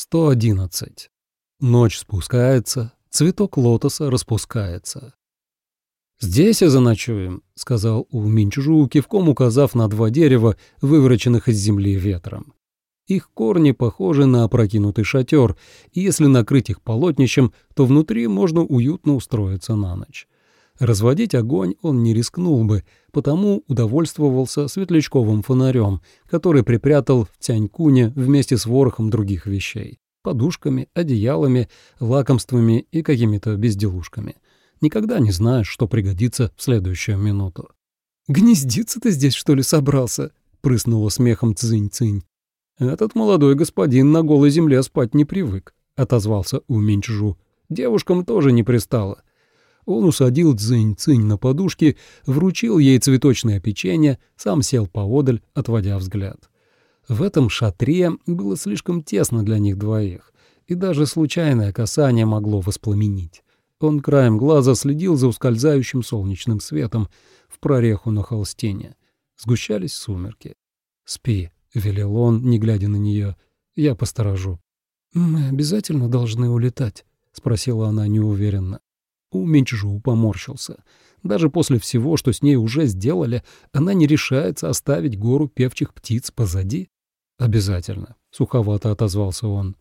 111. Ночь спускается, цветок лотоса распускается. «Здесь и заночуем», — сказал У Минчжу, кивком указав на два дерева, вывороченных из земли ветром. Их корни похожи на опрокинутый шатер, и если накрыть их полотнищем, то внутри можно уютно устроиться на ночь. Разводить огонь он не рискнул бы, потому удовольствовался светлячковым фонарем, который припрятал в Тянькуне вместе с ворохом других вещей — подушками, одеялами, лакомствами и какими-то безделушками. Никогда не знаешь, что пригодится в следующую минуту. «Гнездиться ты здесь, что ли, собрался?» — прыснула смехом Цинь-Цинь. «Этот молодой господин на голой земле спать не привык», — отозвался Уминчжу. «Девушкам тоже не пристало. Он усадил Цзинь-Цинь на подушке, вручил ей цветочное печенье, сам сел поодаль, отводя взгляд. В этом шатре было слишком тесно для них двоих, и даже случайное касание могло воспламенить. Он краем глаза следил за ускользающим солнечным светом в прореху на холстине. Сгущались сумерки. «Спи», — велел он, не глядя на нее, — «я посторожу». «Мы обязательно должны улетать?» — спросила она неуверенно. У Минчжу поморщился. Даже после всего, что с ней уже сделали, она не решается оставить гору певчих птиц позади. «Обязательно», — суховато отозвался он.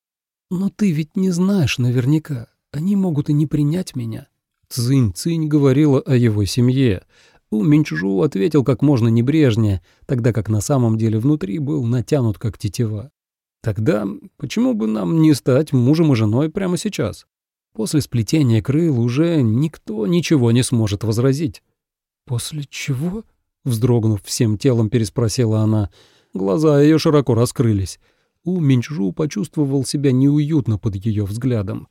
«Но ты ведь не знаешь наверняка. Они могут и не принять меня». Цинь-Цинь говорила о его семье. У Минчжу ответил как можно небрежнее, тогда как на самом деле внутри был натянут как тетива. «Тогда почему бы нам не стать мужем и женой прямо сейчас?» После сплетения крыл уже никто ничего не сможет возразить. «После чего?» — вздрогнув всем телом, переспросила она. Глаза ее широко раскрылись. У Минчжу почувствовал себя неуютно под ее взглядом.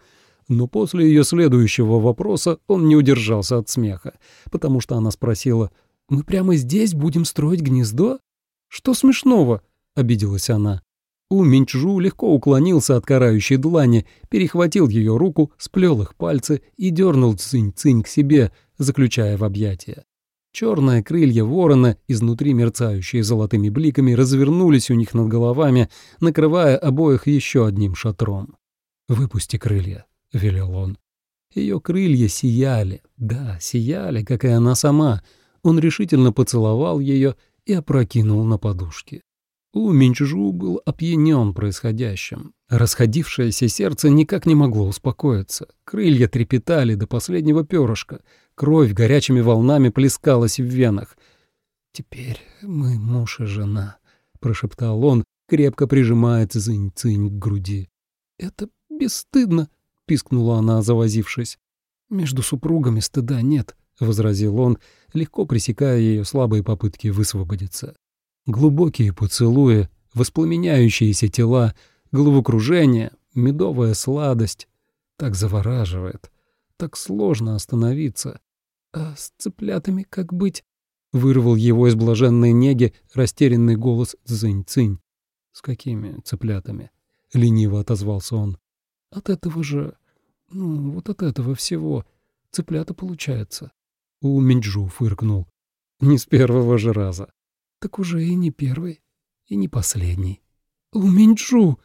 Но после ее следующего вопроса он не удержался от смеха, потому что она спросила, «Мы прямо здесь будем строить гнездо?» «Что смешного?» — обиделась она. У Минчжу легко уклонился от карающей длани, перехватил ее руку, сплел их пальцы и дернул Цинь-Цинь к себе, заключая в объятия. Черные крылья ворона, изнутри мерцающие золотыми бликами, развернулись у них над головами, накрывая обоих еще одним шатром. «Выпусти крылья», — велел он. Ее крылья сияли, да, сияли, как и она сама. Он решительно поцеловал ее и опрокинул на подушки. У Минчжу был опьянен происходящим. Расходившееся сердце никак не могло успокоиться. Крылья трепетали до последнего перышка. Кровь горячими волнами плескалась в венах. «Теперь мы муж и жена», — прошептал он, крепко прижимая цинь-цинь к груди. «Это бесстыдно», — пискнула она, завозившись. «Между супругами стыда нет», — возразил он, легко пресекая ее слабые попытки высвободиться. Глубокие поцелуи, воспламеняющиеся тела, головокружение, медовая сладость. Так завораживает. Так сложно остановиться. А с цыплятами как быть? Вырвал его из блаженной неги растерянный голос Цзинь-Цинь. «С какими цыплятами?» — лениво отозвался он. «От этого же... Ну, вот от этого всего. Цыплята получается». У Минджу фыркнул. «Не с первого же раза». Так уже и не первый, и не последний. «Уминчжу!»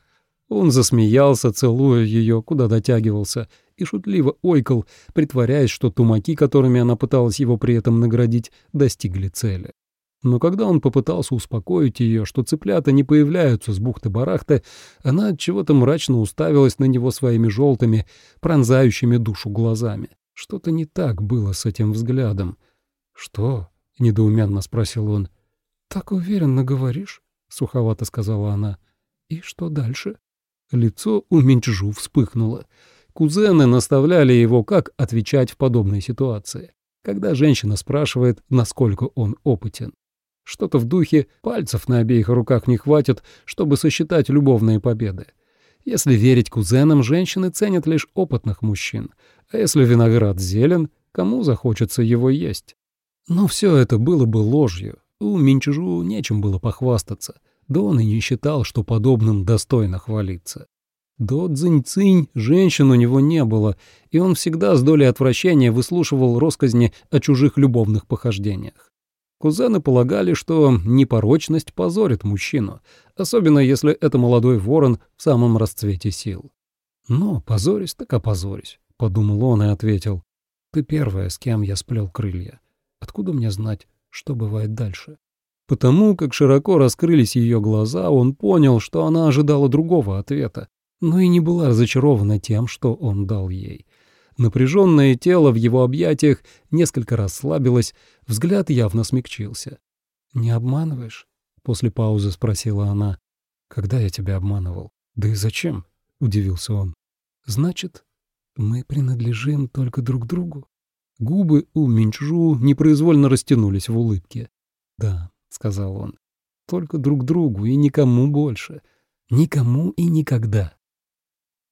Он засмеялся, целуя ее, куда дотягивался, и шутливо ойкал, притворяясь, что тумаки, которыми она пыталась его при этом наградить, достигли цели. Но когда он попытался успокоить ее, что цыплята не появляются с бухты-барахты, она от чего-то мрачно уставилась на него своими желтыми, пронзающими душу глазами. Что-то не так было с этим взглядом. «Что?» — недоуменно спросил он. — «Так уверенно говоришь», — суховато сказала она. «И что дальше?» Лицо у Минчжу вспыхнуло. Кузены наставляли его, как отвечать в подобной ситуации, когда женщина спрашивает, насколько он опытен. Что-то в духе пальцев на обеих руках не хватит, чтобы сосчитать любовные победы. Если верить кузенам, женщины ценят лишь опытных мужчин, а если виноград зелен, кому захочется его есть? Но все это было бы ложью, у Минчжу нечем было похвастаться, да он и не считал, что подобным достойно хвалиться. До Цзинь-Цинь женщин у него не было, и он всегда с долей отвращения выслушивал росказни о чужих любовных похождениях. Кузены полагали, что непорочность позорит мужчину, особенно если это молодой ворон в самом расцвете сил. «Ну, позорюсь так опозорюсь», — подумал он и ответил. «Ты первая, с кем я сплел крылья. Откуда мне знать, что бывает дальше?» Потому как широко раскрылись ее глаза, он понял, что она ожидала другого ответа, но и не была разочарована тем, что он дал ей. Напряженное тело в его объятиях несколько расслабилось, взгляд явно смягчился. «Не обманываешь?» — после паузы спросила она. «Когда я тебя обманывал? Да и зачем?» — удивился он. «Значит, мы принадлежим только друг другу?» Губы у Минчжу непроизвольно растянулись в улыбке. «Да», — сказал он, — «только друг другу и никому больше. Никому и никогда».